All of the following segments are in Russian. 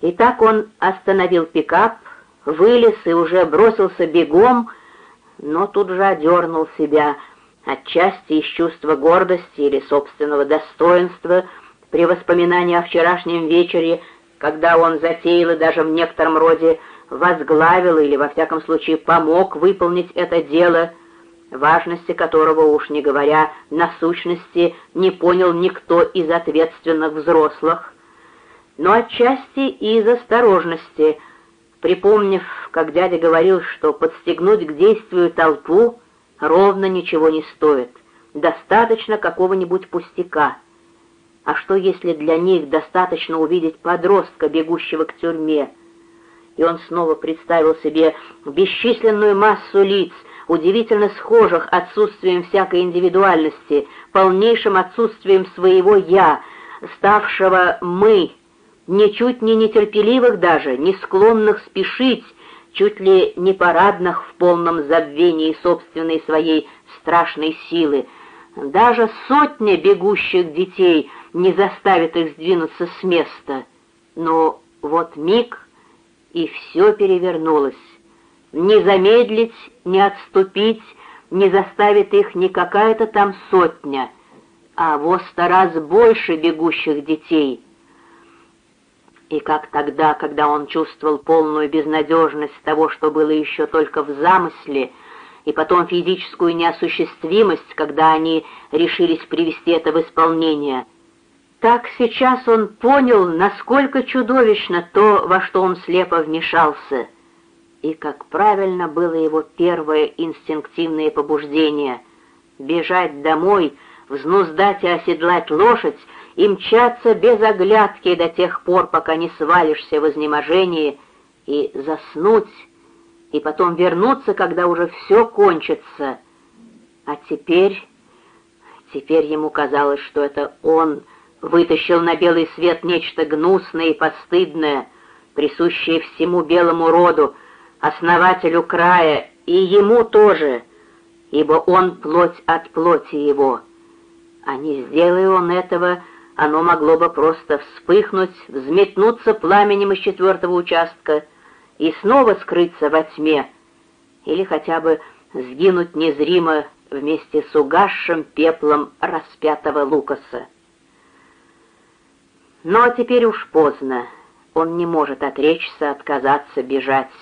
И так он остановил пикап, вылез и уже бросился бегом, но тут же одернул себя, отчасти из чувства гордости или собственного достоинства при воспоминании о вчерашнем вечере, когда он затеял и даже в некотором роде возглавил или, во всяком случае, помог выполнить это дело, важности которого, уж не говоря, на сущности не понял никто из ответственных взрослых, но отчасти и из осторожности, припомнив, как дядя говорил, что подстегнуть к действию толпу ровно ничего не стоит, достаточно какого-нибудь пустяка. А что, если для них достаточно увидеть подростка, бегущего к тюрьме? И он снова представил себе бесчисленную массу лиц, удивительно схожих отсутствием всякой индивидуальности, полнейшим отсутствием своего «я», ставшего «мы», ничуть не нетерпеливых даже, не склонных спешить, чуть ли не парадных в полном забвении собственной своей страшной силы. Даже сотня бегущих детей не заставит их сдвинуться с места. Но вот миг, и все перевернулось. Не замедлить, не отступить, не заставит их не какая-то там сотня, а во сто раз больше бегущих детей. И как тогда, когда он чувствовал полную безнадежность того, что было еще только в замысле, и потом физическую неосуществимость, когда они решились привести это в исполнение. Так сейчас он понял, насколько чудовищно то, во что он слепо вмешался — и как правильно было его первое инстинктивное побуждение — бежать домой, взнуздать и оседлать лошадь и мчаться без оглядки до тех пор, пока не свалишься в изнеможении, и заснуть, и потом вернуться, когда уже все кончится. А теперь... Теперь ему казалось, что это он вытащил на белый свет нечто гнусное и постыдное, присущее всему белому роду, основателю края, и ему тоже, ибо он плоть от плоти его. А не сделая он этого, оно могло бы просто вспыхнуть, взметнуться пламенем из четвертого участка и снова скрыться во тьме, или хотя бы сгинуть незримо вместе с угасшим пеплом распятого Лукаса. Но теперь уж поздно, он не может отречься, отказаться, бежать.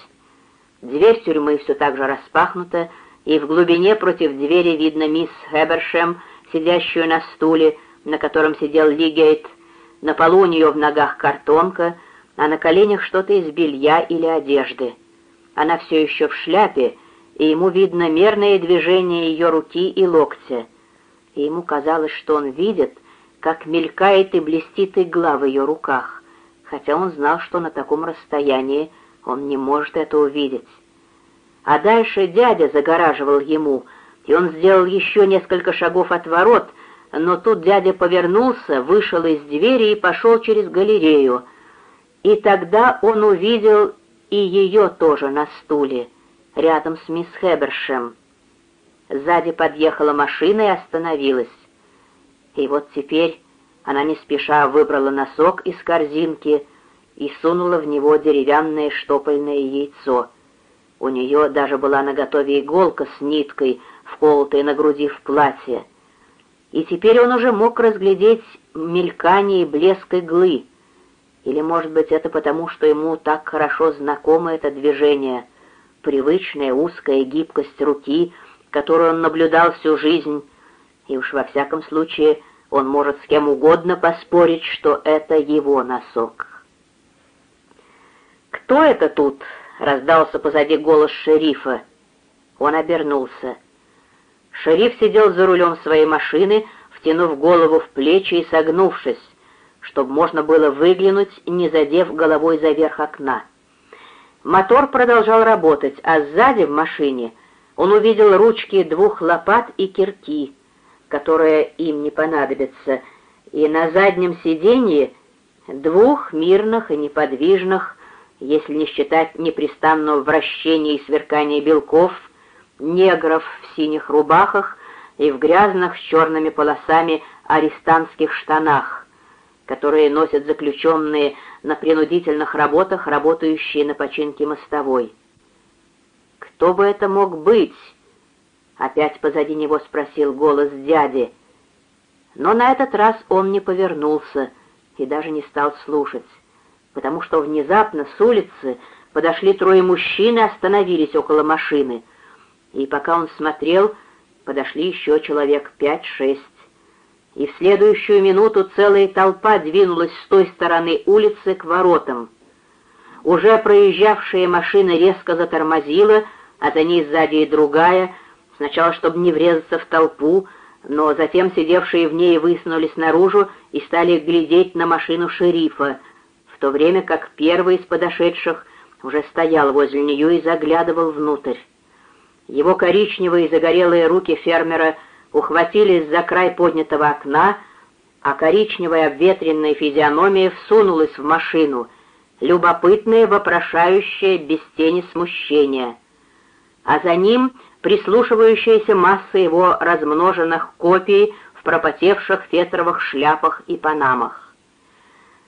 Дверь тюрьмы все так же распахнута, и в глубине против двери видно мисс Хебершем, сидящую на стуле, на котором сидел Лигейт. На полу у нее в ногах картонка, а на коленях что-то из белья или одежды. Она все еще в шляпе, и ему видно мерное движение ее руки и локтя. И ему казалось, что он видит, как мелькает и блестит игла в ее руках, хотя он знал, что на таком расстоянии он не может это увидеть. А дальше дядя загораживал ему, и он сделал еще несколько шагов от ворот, но тут дядя повернулся, вышел из двери и пошел через галерею. И тогда он увидел и ее тоже на стуле, рядом с мисс Хебершем. Сзади подъехала машина и остановилась. И вот теперь она не спеша выбрала носок из корзинки — и сунула в него деревянное штопольное яйцо. У нее даже была наготове иголка с ниткой, вколотая на груди в платье. И теперь он уже мог разглядеть мелькание и блеск иглы. Или, может быть, это потому, что ему так хорошо знакомо это движение, привычная узкая гибкость руки, которую он наблюдал всю жизнь, и уж во всяком случае он может с кем угодно поспорить, что это его носок. «Кто это тут?» — раздался позади голос шерифа. Он обернулся. Шериф сидел за рулем своей машины, втянув голову в плечи и согнувшись, чтобы можно было выглянуть, не задев головой за верх окна. Мотор продолжал работать, а сзади в машине он увидел ручки двух лопат и кирки, которые им не понадобятся, и на заднем сиденье двух мирных и неподвижных если не считать непрестанного вращения и сверкания белков, негров в синих рубахах и в грязных с черными полосами арестантских штанах, которые носят заключенные на принудительных работах, работающие на починке мостовой. «Кто бы это мог быть?» — опять позади него спросил голос дяди. Но на этот раз он не повернулся и даже не стал слушать, потому что внезапно с улицы подошли трое мужчин и остановились около машины. И пока он смотрел, подошли еще человек пять-шесть. И в следующую минуту целая толпа двинулась с той стороны улицы к воротам. Уже проезжавшая машина резко затормозила, а за ней сзади и другая, сначала, чтобы не врезаться в толпу, но затем сидевшие в ней высунулись наружу и стали глядеть на машину шерифа, в то время как первый из подошедших уже стоял возле нее и заглядывал внутрь. Его коричневые загорелые руки фермера ухватились за край поднятого окна, а коричневая обветренная физиономия всунулась в машину, любопытная, вопрошающая, без тени смущения. А за ним прислушивающаяся масса его размноженных копий в пропотевших фетровых шляпах и панамах.